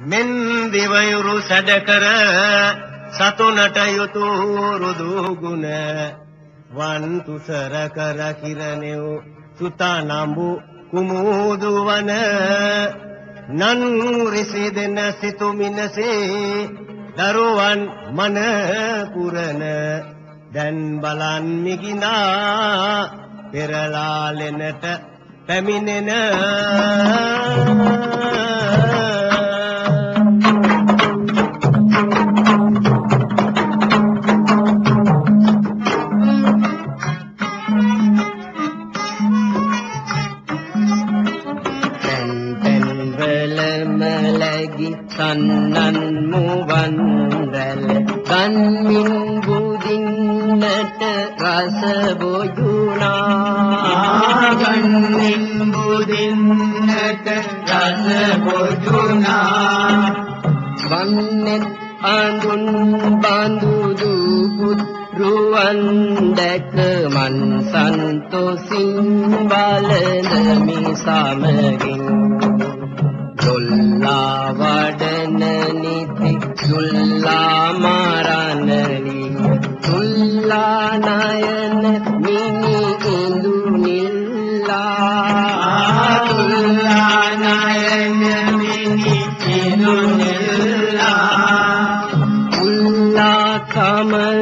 මෙන් දිවයුරු සැඩකර සතුනට යුතු රුදු ගුණ වන් තුසර කර කිරණෙව් සුතා නඹු කුමුදු වන නන් රිසි දෙන සිතු මිනසේ දරුවන් මන පුරන දැන් බලන් මිගිනා පෙරලාලෙනට පැමිණෙන මලගි සන්නන් මුවන් රැළ ගන්මින් බුදින්නට රස බොජුනා ගන්මින් බුදින්නට රස බොජුනා වන්නෙත් අඳුන් බඳුදු පුත්රුවන් දැක මන් සන්තෝසින් බලනමි සමගින්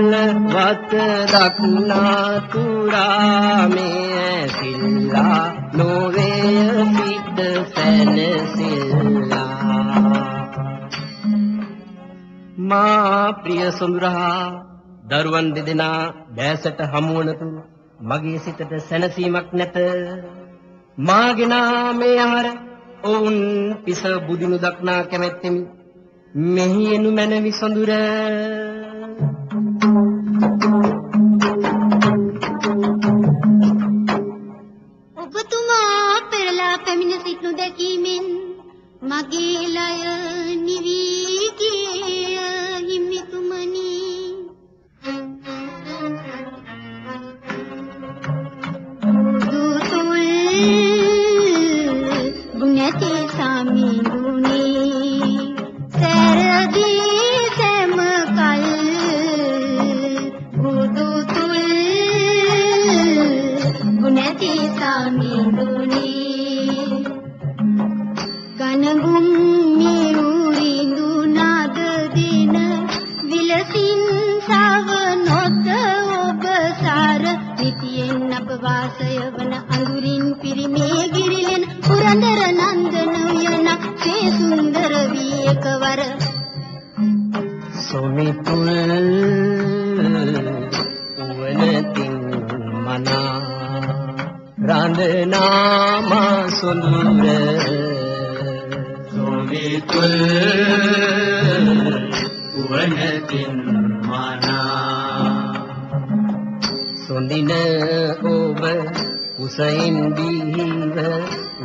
කමල වත දක්නා තුරාමේ සිල්ලා නොවේ සිට සැනසෙල්ලා. මා ප්‍රිය සොඳුරා දරුවන් දෙදෙනා දැසට හමුවනතු මගේ සිතට සැනසීමක් නැත. මාගෙන මේ ආර ඔවුන් පිස බුදිනු දක්නා කැමැත්තෙමි. මෙහි එනු මැනවි සොඳුර. මගේ ලය නිවී ගිය හිමිතුමනි දුතුල් ගුණති සමිඳුනේ. සරදී සෑම කල් බුදුතුල් ගුණති සමිඳුනේ. අඳුරින් පිරිමේ ගිරිලෙන පුරන්දර නන්දන උයන සේ සුන්දර වී එකවර සොමිතුල් උවනතින් මනා. රඳනාම සොඳුර. සොමිතුල් උවනතින් මනා. සොඳින ඔබ කුසයින් දීව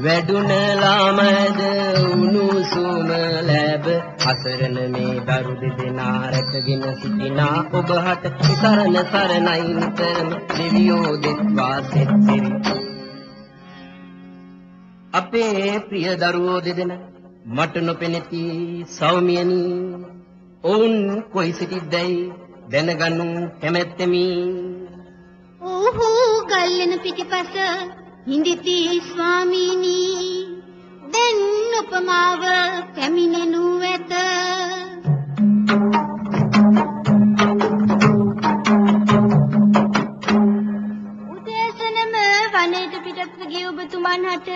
වැඩුණ ලාමද උණුසුම ලැබ අසරණ මේ දරු දෙදෙනා රැකගෙන සිටිනා ඔබ හට සරණ සරණයි නිතරම දෙවියෝ දෙත්වා සෙත්සිරි අපේ ප්‍රිය දරුවෝ දෙදෙන මට නොපෙනෙති සෞමියනි. ඔවුන් කොයි සිටිද්දැයි දැනගනු කැමැත්තෙමි. ඔහු ගල්ලෙන පිටිපස හිඳිති ස්වාමීනි. දැන් උපමාව පැමිණෙනු ඇත. උදෑසනම වනයේට පිටත් ගිය ඔබතුමන් හට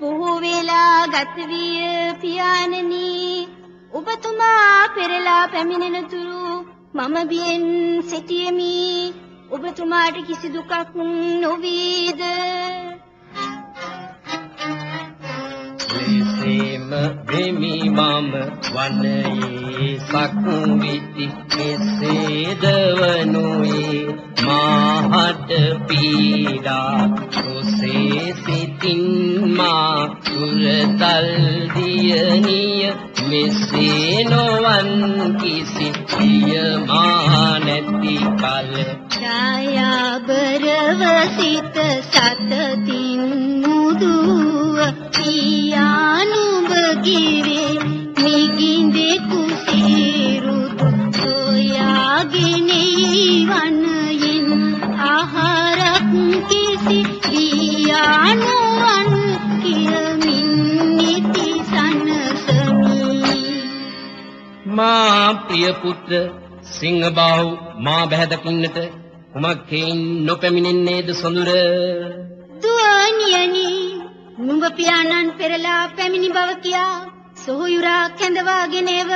බොහෝ වේලා ගත විය පියාණනි. ඔබතුමා පෙරලා පැමිණෙන තුරු මම බියෙන් සිටියෙමි. ඔබතුමාට කිසි දුකක් නොවේද? මෙසේම වෙමි මම වනයේ සක්විති මෙසේද වනුයේ මාහට පීඩා ඔසේ සිතින් මා තුරතල් දියනිය මෙසේ නොවන් කිසි පියමා නැති කල ඡායාබරව සිත සතතින් මුදුව පියානුඹ ගිරේ මිගින්දේ කුසිරුතු සොයාගෙන වනයෙන් ආහාරක් කිසි පියානුඹ මා ප්‍රිය පුත්‍ර සිංහබාහු මා බැහැ දකින්නට කුමක් හේයින් නොපැමිණෙන්නේද සොඳුර? දුවනියනි නුඹ පියාණන් පෙරලා පැමිණි බව කියා සොහොයුරා කැඳවාගෙන එව